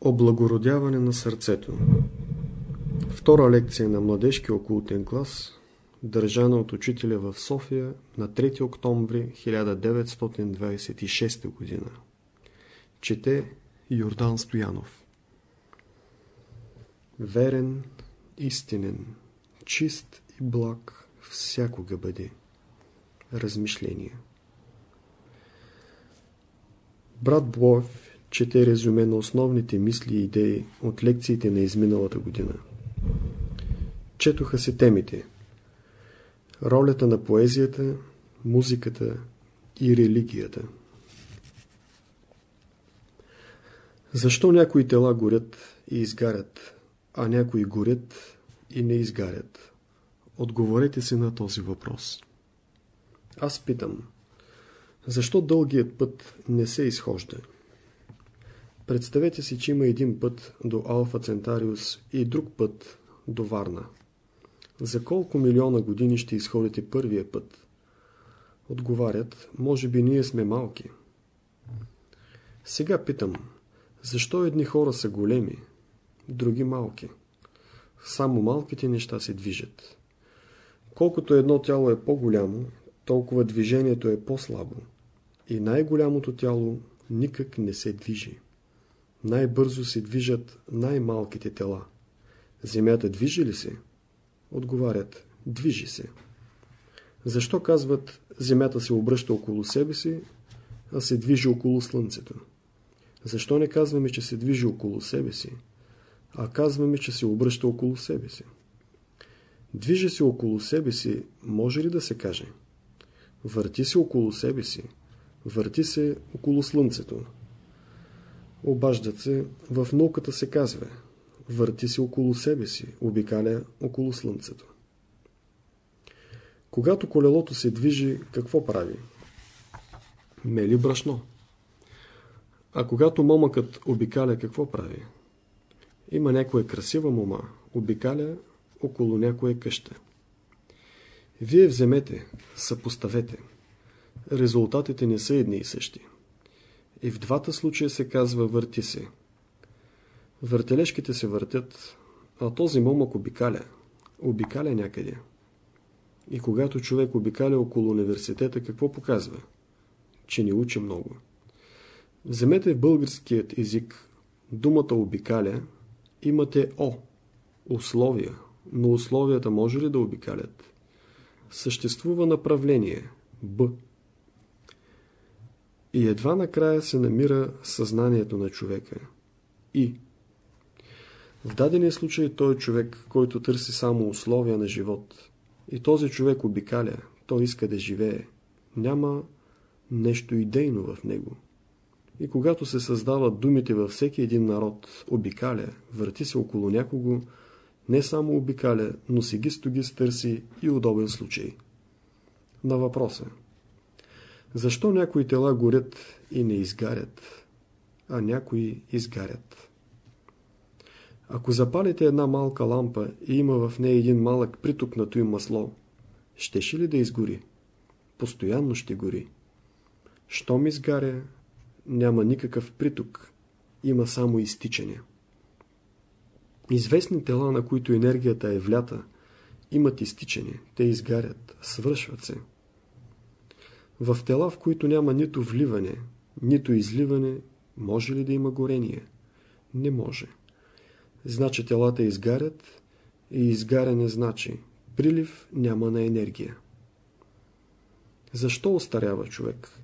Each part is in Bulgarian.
Облагородяване на сърцето Втора лекция на младежки окултен клас, държана от учителя в София на 3 октомври 1926 г. Чете Йордан Стоянов Верен, истинен, чист и благ всякога бъде. Размишление Брат Блоев чете резюме на основните мисли и идеи от лекциите на изминалата година. Четоха се темите Ролята на поезията, музиката и религията. Защо някои тела горят и изгарят, а някои горят и не изгарят? Отговорете се на този въпрос. Аз питам, защо дългият път не се изхожда? Представете си, че има един път до Алфа Центариус и друг път до Варна. За колко милиона години ще изходите първия път? Отговарят, може би ние сме малки. Сега питам, защо едни хора са големи, други малки? Само малките неща се движат. Колкото едно тяло е по-голямо, толкова движението е по-слабо. И най-голямото тяло никак не се движи най-бързо се движат най-малките тела. Земята движи ли се? Отговарят, движи се. Защо казват, Земята се обръща около себе си, а се движи около Слънцето? Защо не казваме, че се движи около себе си, а казваме, че се обръща около себе си? Движи се около себе си, може ли да се каже? Върти се около себе си, върти се около Слънцето, Обаждат се, в науката се казва, върти се около себе си, обикаля около Слънцето. Когато колелото се движи, какво прави? Мели брашно. А когато момъкът обикаля, какво прави? Има някоя красива мома, обикаля около някоя къща. Вие вземете, съпоставете. Резултатите не са едни и същи. И в двата случая се казва върти се. Въртележките се въртят, а този момък обикаля. Обикаля някъде. И когато човек обикаля около университета, какво показва? Че не учи много. Вземете в българският език думата обикаля, имате О, условия, но условията може ли да обикалят? Съществува направление, Б. И едва накрая се намира съзнанието на човека. И в дадения случай той е човек, който търси само условия на живот. И този човек обикаля, той иска да живее. Няма нещо идейно в него. И когато се създават думите във всеки един народ, обикаля, върти се около някого, не само обикаля, но си ги стогис търси и удобен случай. На въпроса. Защо някои тела горят и не изгарят, а някои изгарят? Ако запалите една малка лампа и има в нея един малък приток на той масло, щеше ли да изгори? Постоянно ще гори. Щом изгаря, няма никакъв приток, има само изтичане. Известни тела, на които енергията е влята, имат изтичане, те изгарят, свършват се. В тела, в които няма нито вливане, нито изливане, може ли да има горение? Не може. Значи телата изгарят и изгаряне значи прилив няма на енергия. Защо остарява човек?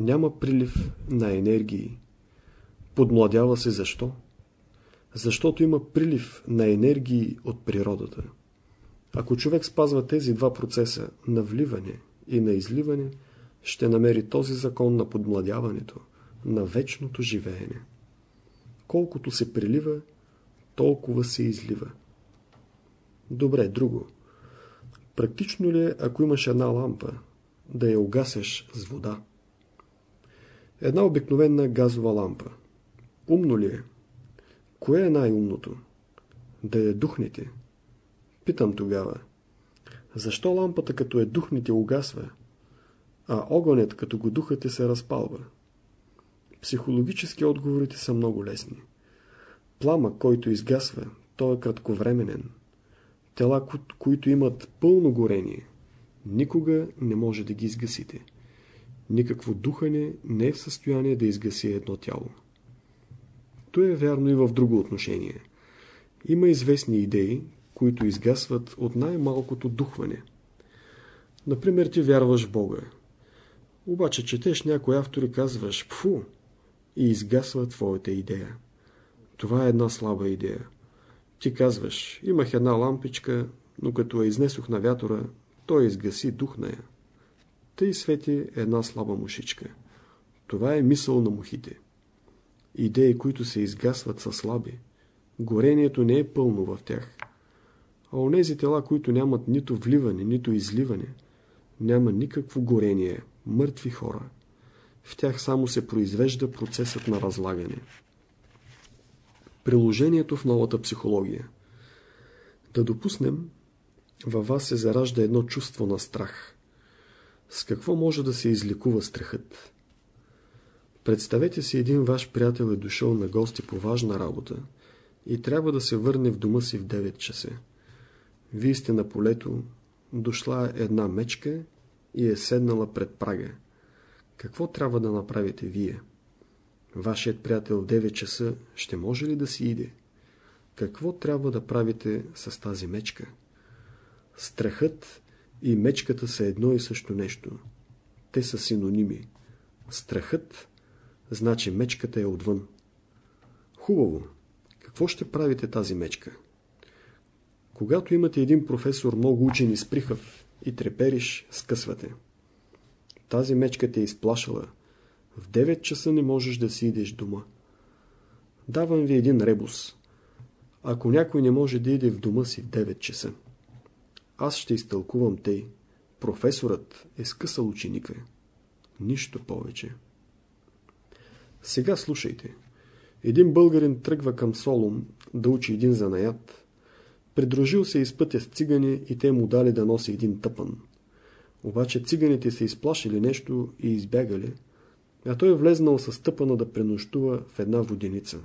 Няма прилив на енергии. Подмладява се защо? Защото има прилив на енергии от природата. Ако човек спазва тези два процеса на вливане и на изливане, ще намери този закон на подмладяването, на вечното живеене. Колкото се прилива, толкова се излива. Добре, друго. Практично ли е, ако имаш една лампа, да я угасеш с вода? Една обикновена газова лампа. Умно ли е? Кое е най-умното? Да я духнете. Питам тогава. Защо лампата като е духните угасва, а огънят като го духате се разпалва? Психологически отговорите са много лесни. Плама, който изгасва, той е кратковременен. Тела, които имат пълно горение, никога не може да ги изгасите. Никакво духане не е в състояние да изгаси едно тяло. То е вярно и в друго отношение. Има известни идеи, които изгасват от най-малкото духване. Например, ти вярваш в Бога. Обаче четеш някои автори казваш «Пфу!» и изгасва твоята идея. Това е една слаба идея. Ти казваш, имах една лампичка, но като я изнесох на вятъра, той изгаси дух на. Тъй свети една слаба мушичка. Това е мисъл на мухите. Идеи, които се изгасват са слаби. Горението не е пълно в тях. А онези тела, които нямат нито вливане, нито изливане, няма никакво горение, мъртви хора. В тях само се произвежда процесът на разлагане. Приложението в новата психология. Да допуснем, във вас се заражда едно чувство на страх. С какво може да се изликува страхът? Представете си един ваш приятел е дошъл на гости по важна работа и трябва да се върне в дома си в 9 часа. Вие сте на полето, дошла една мечка и е седнала пред прага. Какво трябва да направите вие? Вашият приятел в 9 часа ще може ли да си иде? Какво трябва да правите с тази мечка? Страхът и мечката са едно и също нещо. Те са синоними. Страхът значи мечката е отвън. Хубаво. Какво ще правите тази мечка? Когато имате един професор много учен и сприхав и трепериш, скъсвате. Тази мечка те е изплашала. В 9 часа не можеш да си идеш дома. Давам ви един ребус. Ако някой не може да иде в дома си в 9 часа, аз ще изтълкувам тъй. Професорът е скъсал ученика. Нищо повече. Сега слушайте. Един българин тръгва към Солун да учи един занаят. Придружил се из пътя с цигани и те му дали да носи един тъпан. Обаче циганите се изплашили нещо и избягали, а той е влезнал с тъпана да пренощува в една воденица.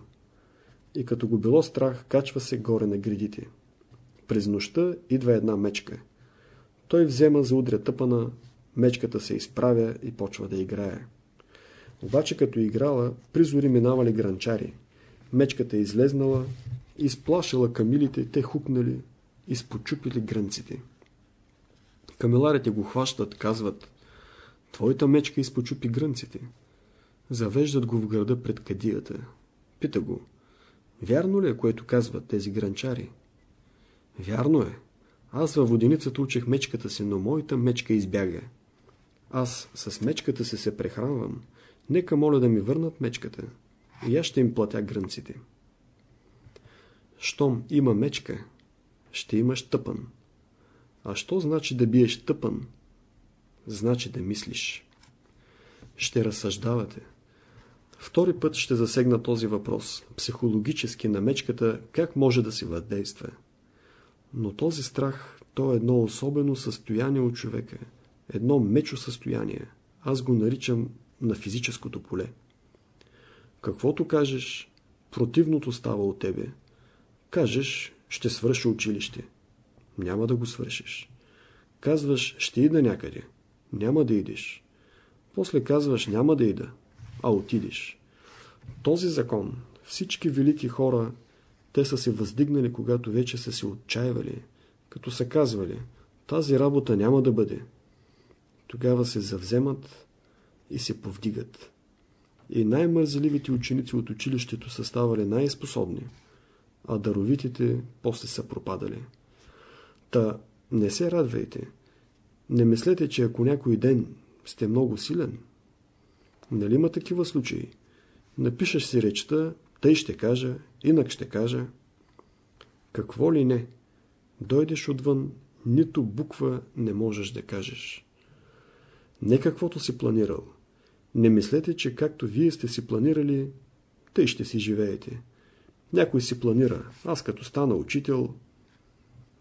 И като го било страх, качва се горе на гредите. През нощта идва една мечка. Той взема за удря тъпана, мечката се изправя и почва да играе. Обаче като играла, призори минавали гранчари. Мечката е излезнала, изплашила камилите, те хукнали, изпочупили грънците. Камеларите го хващат, казват Твоята мечка изпочупи грънците. Завеждат го в града пред кадията. Пита го Вярно ли е, което казват тези гранчари? Вярно е. Аз във воденицата учих мечката си, но моята мечка избяга. Аз с мечката си се прехранвам. Нека моля да ми върнат мечката. И аз ще им платя грънците. Щом има мечка, ще имаш тъпън. А що значи да биеш тъпън? Значи да мислиш. Ще разсъждавате. Втори път ще засегна този въпрос. Психологически на мечката как може да си въздейства. Но този страх, то е едно особено състояние от човека. Едно мечо състояние. Аз го наричам на физическото поле. Каквото кажеш, противното става от тебе. Кажеш, ще свърша училище. Няма да го свършиш. Казваш, ще ида някъде. Няма да идеш. После казваш, няма да ида, а отидеш. Този закон, всички велики хора, те са се въздигнали, когато вече са се отчаивали, като са казвали, тази работа няма да бъде. Тогава се завземат и се повдигат. И най-мързеливите ученици от училището са ставали най-способни, а даровитите после са пропадали. Та не се радвайте. Не мислете, че ако някой ден сте много силен, нали има такива случаи? Напишеш си речта, тъй ще кажа, инак ще кажа. Какво ли не? Дойдеш отвън, нито буква не можеш да кажеш. Не каквото си планирал. Не мислете, че както вие сте си планирали, тъй ще си живеете. Някой си планира, аз като стана учител,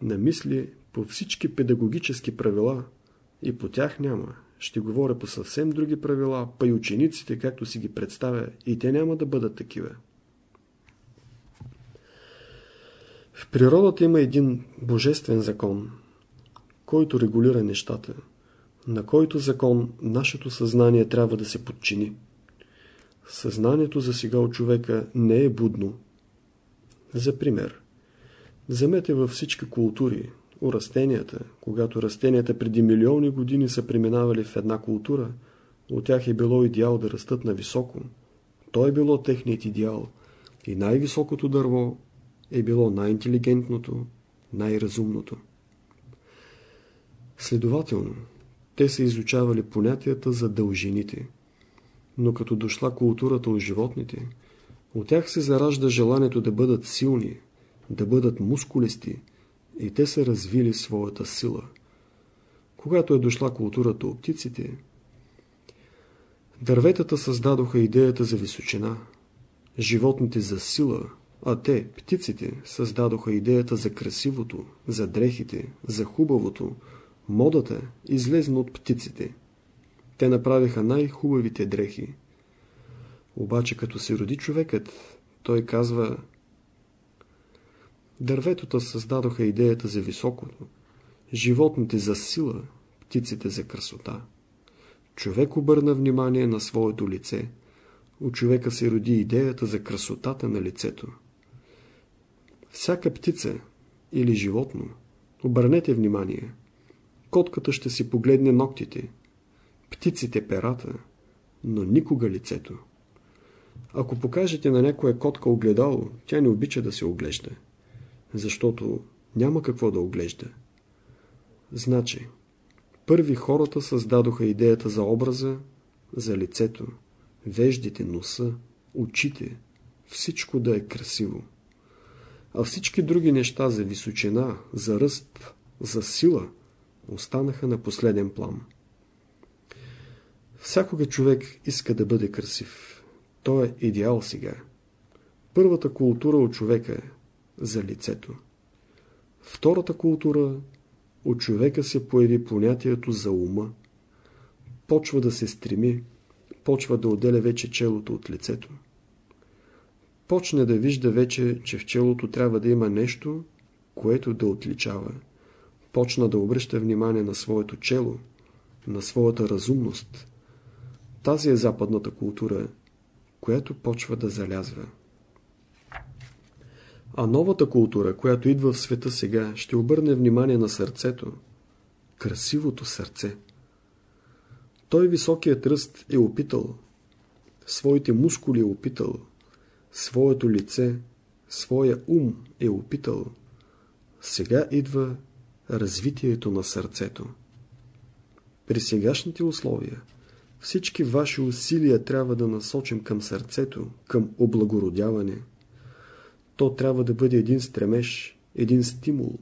намисли по всички педагогически правила и по тях няма. Ще говоря по съвсем други правила, па и учениците, както си ги представя, и те няма да бъдат такива. В природата има един божествен закон, който регулира нещата, на който закон нашето съзнание трябва да се подчини. Съзнанието за сега от човека не е будно. За пример, вземете във всички култури, у растенията, когато растенията преди милиони години са преминавали в една култура, от тях е било идеал да растат на високо. То е било техният идеал. И най-високото дърво е било най-интелигентното, най-разумното. Следователно, те са изучавали понятията за дължините. Но като дошла културата от животните, от тях се заражда желанието да бъдат силни, да бъдат мускулисти и те са развили своята сила. Когато е дошла културата от птиците, дърветата създадоха идеята за височина, животните за сила, а те, птиците, създадоха идеята за красивото, за дрехите, за хубавото, Модата излезна от птиците. Те направиха най-хубавите дрехи. Обаче като се роди човекът, той казва Дърветата създадоха идеята за високото, животните за сила, птиците за красота. Човек обърна внимание на своето лице. У човека се роди идеята за красотата на лицето. Всяка птица или животно, обърнете внимание – Котката ще си погледне ногтите, птиците перата, но никога лицето. Ако покажете на някоя котка огледало, тя не обича да се оглежда, защото няма какво да оглежда. Значи, първи хората създадоха идеята за образа, за лицето, веждите, носа, очите, всичко да е красиво. А всички други неща за височина, за ръст, за сила – останаха на последен план. Всякога човек иска да бъде красив. Той е идеал сега. Първата култура от човека е за лицето. Втората култура от човека се появи понятието за ума. Почва да се стреми, почва да отделя вече челото от лицето. Почне да вижда вече, че в челото трябва да има нещо, което да отличава почна да обръща внимание на своето чело, на своята разумност. Тази е западната култура, която почва да залязва. А новата култура, която идва в света сега, ще обърне внимание на сърцето, красивото сърце. Той високият ръст е опитал, своите мускули е опитал, своето лице, своя ум е опитал. Сега идва развитието на сърцето. При сегашните условия всички ваши усилия трябва да насочим към сърцето, към облагородяване. То трябва да бъде един стремеж, един стимул.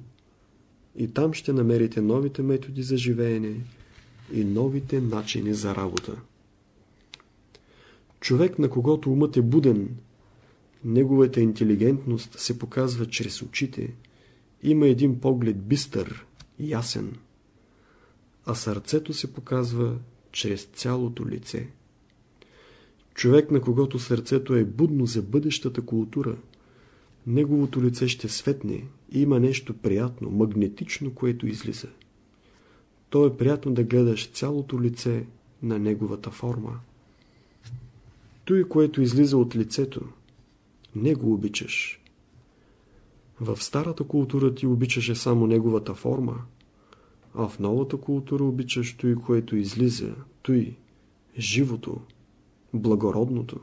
И там ще намерите новите методи за живеене и новите начини за работа. Човек, на когото умът е буден, неговата интелигентност се показва чрез очите – има един поглед бистър, ясен, а сърцето се показва чрез цялото лице. Човек, на когото сърцето е будно за бъдещата култура, неговото лице ще светне и има нещо приятно, магнетично, което излиза. То е приятно да гледаш цялото лице на неговата форма. Той, което излиза от лицето, не го обичаш. В старата култура ти обичаше само неговата форма, а в новата култура обичаш той, което излиза, той, живото, благородното.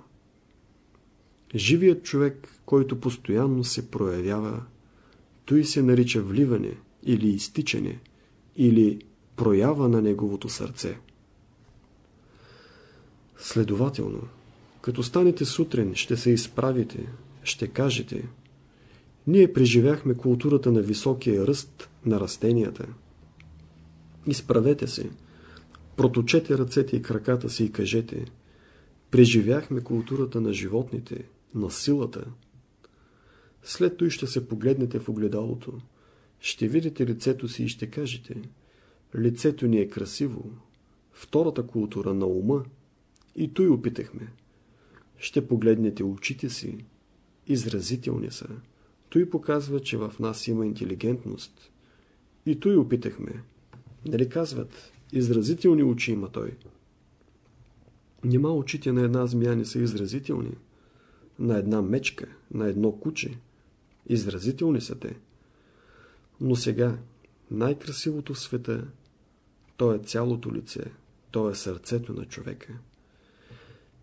Живият човек, който постоянно се проявява, той се нарича вливане или изтичане, или проява на неговото сърце. Следователно, като станете сутрин, ще се изправите, ще кажете – ние преживяхме културата на високия ръст на растенията. Изправете се, проточете ръцете и краката си и кажете Преживяхме културата на животните, на силата. След той ще се погледнете в огледалото, ще видите лицето си и ще кажете Лицето ни е красиво. Втората култура на ума. И той опитахме. Ще погледнете очите си. Изразителни са той показва, че в нас има интелигентност. И той опитахме. Нали казват, изразителни очи има той. Нима очите на една змия не са изразителни. На една мечка, на едно куче. Изразителни са те. Но сега, най-красивото в света, то е цялото лице, то е сърцето на човека.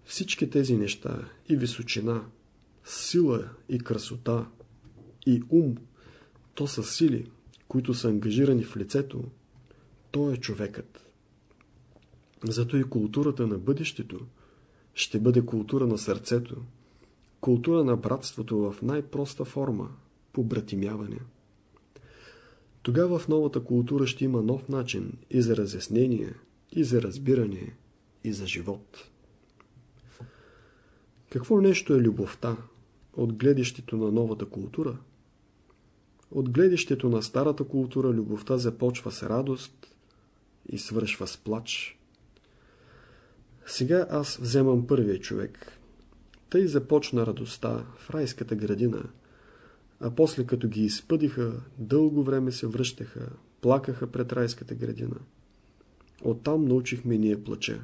Всички тези неща и височина, сила и красота и ум, то са сили, които са ангажирани в лицето, то е човекът. Зато и културата на бъдещето ще бъде култура на сърцето, култура на братството в най-проста форма, по братимяване. Тогава в новата култура ще има нов начин и за разяснение, и за разбиране, и за живот. Какво нещо е любовта от гледището на новата култура? От гледището на старата култура любовта започва с радост и свършва с плач. Сега аз вземам първия човек. Тъй започна радостта в райската градина, а после като ги изпъдиха, дълго време се връщаха, плакаха пред райската градина. Оттам научихме ние плача.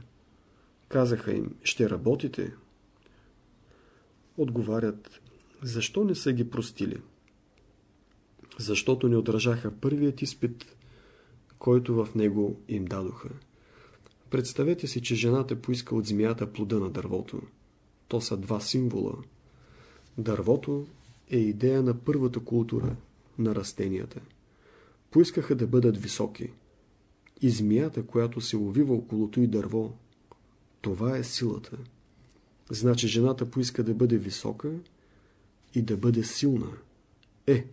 Казаха им, ще работите? Отговарят, защо не са ги простили? Защото не отражаха първият изпит, който в него им дадоха. Представете си, че жената поиска от змията плода на дървото. То са два символа. Дървото е идея на първата култура, на растенията. Поискаха да бъдат високи. И змията, която се увива около и дърво, това е силата. Значи жената поиска да бъде висока и да бъде силна. Е,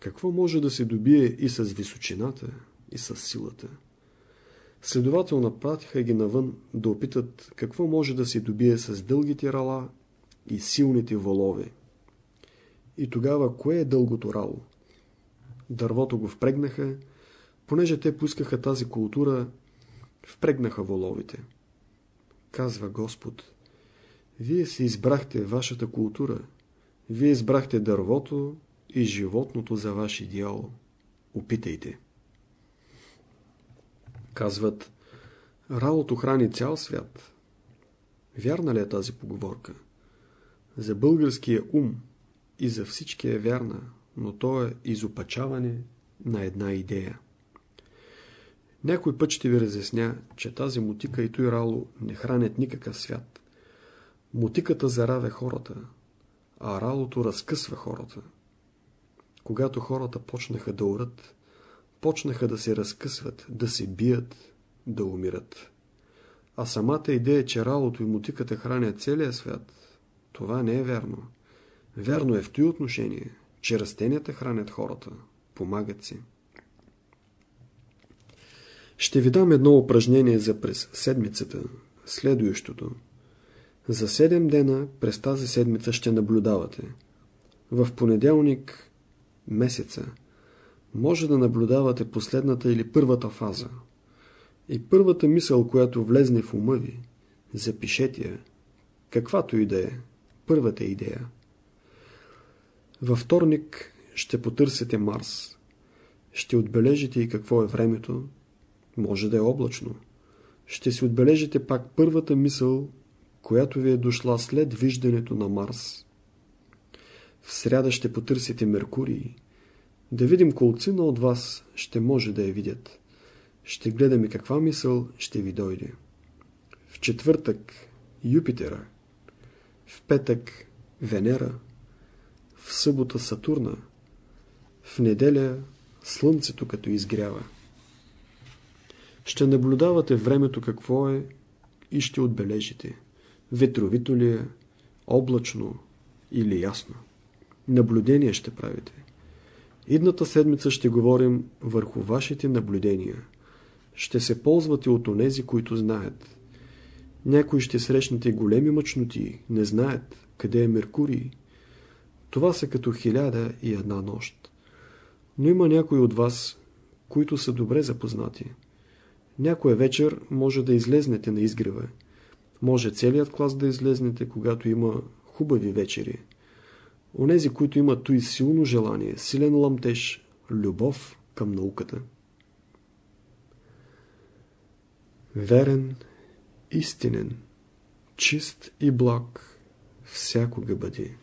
какво може да се добие и с височината, и с силата? Следователно пратиха ги навън да опитат какво може да се добие с дългите рала и силните волове. И тогава кое е дългото рало? Дървото го впрегнаха, понеже те пускаха тази култура, впрегнаха воловите. Казва Господ, вие си избрахте вашата култура, вие избрахте дървото и животното за ваш идеал. Опитайте. Казват, ралото храни цял свят. Вярна ли е тази поговорка? За българския ум и за всички е вярна, но то е изопачаване на една идея. Някой път ще ви разясня, че тази мутика и той рало не хранят никакъв свят. Мутиката заравя хората, а ралото разкъсва хората. Когато хората почнаха да урат, почнаха да се разкъсват, да се бият, да умират. А самата идея, че ралото и мутиката хранят целия свят, това не е вярно. Вярно е в този отношение, че растенията хранят хората, помагат си. Ще ви дам едно упражнение за през седмицата, следующото. За 7 дена през тази седмица ще наблюдавате. В понеделник месеца може да наблюдавате последната или първата фаза. И първата мисъл, която влезне в ума ви, запишете я, каквато и да е, първата идея. Във вторник ще потърсите Марс. Ще отбележите и какво е времето. Може да е облачно. Ще си отбележите пак първата мисъл, която ви е дошла след виждането на Марс. В сряда ще потърсите Меркурий. Да видим колцина от вас ще може да я видят. Ще гледаме каква мисъл ще ви дойде. В четвъртък Юпитера. В петък Венера. В събота Сатурна. В неделя Слънцето като изгрява. Ще наблюдавате времето какво е и ще отбележите. Ветровито ли е, облачно или ясно. Наблюдение ще правите. Идната седмица ще говорим върху вашите наблюдения. Ще се ползвате от онези, които знаят. Някои ще срещнете големи мъчноти, не знаят къде е Меркурий. Това са като хиляда и една нощ. Но има някои от вас, които са добре запознати. Някоя вечер може да излезнете на изгрева. Може целият клас да излезнете, когато има хубави вечери. Онези, които имат той силно желание, силен ламтеж, любов към науката. Верен, истинен, чист и благ всякога бъди.